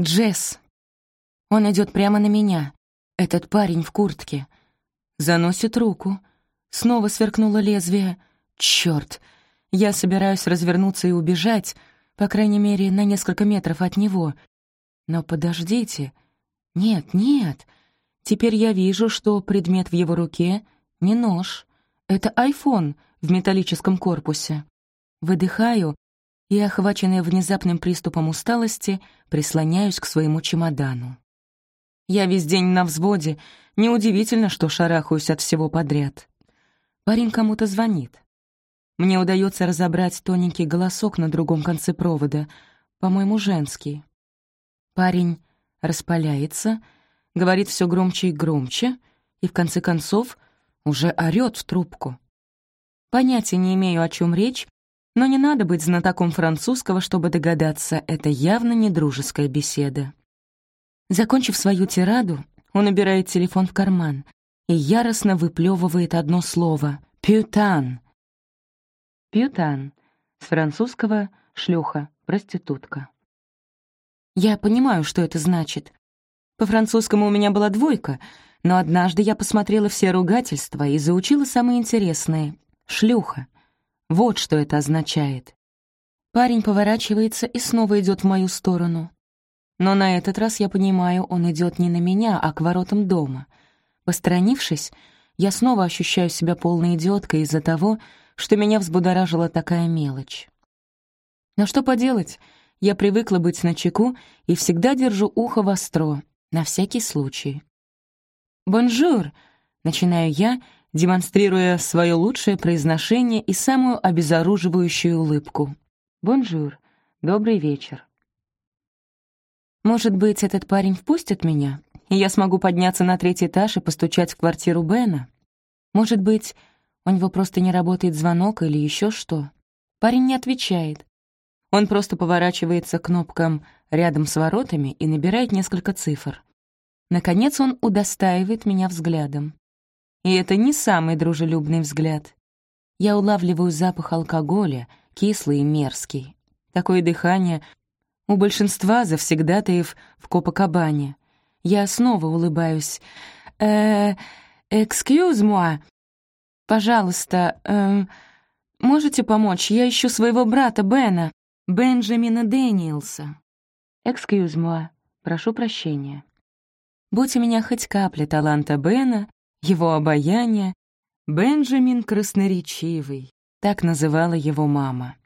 Джесс. Он идет прямо на меня. Этот парень в куртке. Заносит руку. Снова сверкнуло лезвие. Чёрт! Я собираюсь развернуться и убежать, по крайней мере, на несколько метров от него. Но подождите. Нет, нет. Теперь я вижу, что предмет в его руке — не нож. Это айфон в металлическом корпусе. Выдыхаю и, охваченная внезапным приступом усталости, прислоняюсь к своему чемодану. Я весь день на взводе, неудивительно, что шарахаюсь от всего подряд. Парень кому-то звонит. Мне удается разобрать тоненький голосок на другом конце провода, по-моему, женский. Парень распаляется, говорит все громче и громче, и в конце концов уже орёт в трубку. Понятия не имею, о чем речь, но не надо быть знатоком французского, чтобы догадаться, это явно не дружеская беседа. Закончив свою тираду, он убирает телефон в карман и яростно выплевывает одно слово «пютан». «Пютан» с французского «шлюха», «проститутка». Я понимаю, что это значит. По-французскому у меня была двойка, но однажды я посмотрела все ругательства и заучила самые интересные — «шлюха». Вот что это означает. Парень поворачивается и снова идет в мою сторону. Но на этот раз я понимаю, он идет не на меня, а к воротам дома. Посторонившись, я снова ощущаю себя полной идиоткой из-за того, что меня взбудоражила такая мелочь. Но что поделать, я привыкла быть начеку и всегда держу ухо востро, на всякий случай. «Бонжур!» — начинаю я, демонстрируя свое лучшее произношение и самую обезоруживающую улыбку. «Бонжур! Добрый вечер!» Может быть, этот парень впустит меня, и я смогу подняться на третий этаж и постучать в квартиру Бена? Может быть, у него просто не работает звонок или еще что? Парень не отвечает. Он просто поворачивается кнопкам рядом с воротами и набирает несколько цифр. Наконец он удостаивает меня взглядом. И это не самый дружелюбный взгляд. Я улавливаю запах алкоголя, кислый и мерзкий. Такое дыхание у большинства завсегдатаев в Копакабане. Я снова улыбаюсь. э excuse moi Пожалуйста, э можете помочь? Я ищу своего брата Бена, Бенджамина Дэниелса». «Excuse moi прошу прощения». Будь у меня хоть капля таланта Бена, его обаяния, Бенджамин красноречивый, так называла его мама.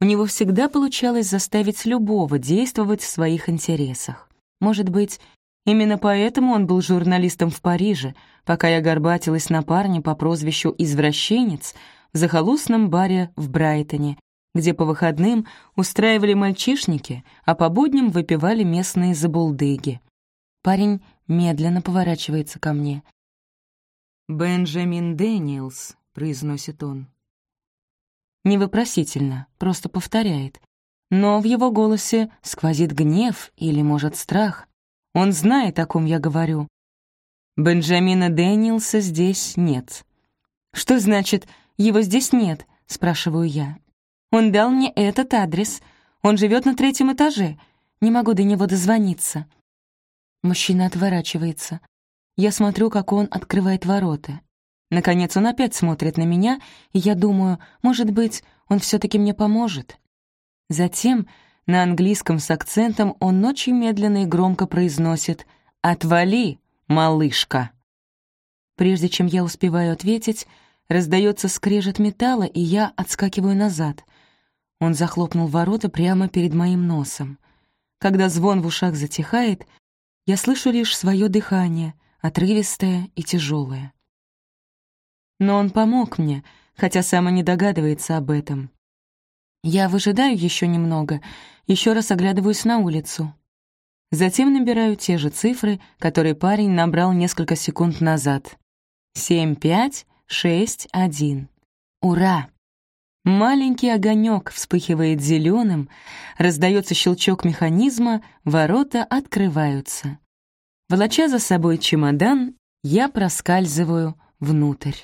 У него всегда получалось заставить любого действовать в своих интересах. Может быть, именно поэтому он был журналистом в Париже, пока я горбатилась на парня по прозвищу «Извращенец» в захолустном баре в Брайтоне, где по выходным устраивали мальчишники, а по будням выпивали местные забулдыги. Парень медленно поворачивается ко мне. «Бенджамин Дэниелс», — произносит он. Не вопросительно, просто повторяет. Но в его голосе сквозит гнев или, может, страх. Он знает, о ком я говорю. Бенджамина Дэниелса здесь нет. «Что значит, его здесь нет?» — спрашиваю я. «Он дал мне этот адрес. Он живет на третьем этаже. Не могу до него дозвониться». Мужчина отворачивается. Я смотрю, как он открывает ворота. Наконец он опять смотрит на меня, и я думаю, может быть, он все таки мне поможет. Затем на английском с акцентом он очень медленно и громко произносит «Отвали, малышка!». Прежде чем я успеваю ответить, раздается скрежет металла, и я отскакиваю назад. Он захлопнул ворота прямо перед моим носом. Когда звон в ушах затихает, я слышу лишь свое дыхание, отрывистое и тяжелое. Но он помог мне, хотя сам и не догадывается об этом. Я выжидаю еще немного, еще раз оглядываюсь на улицу. Затем набираю те же цифры, которые парень набрал несколько секунд назад. Семь, пять, шесть, один. Ура! Маленький огонек вспыхивает зеленым, раздается щелчок механизма, ворота открываются. Волоча за собой чемодан, я проскальзываю внутрь.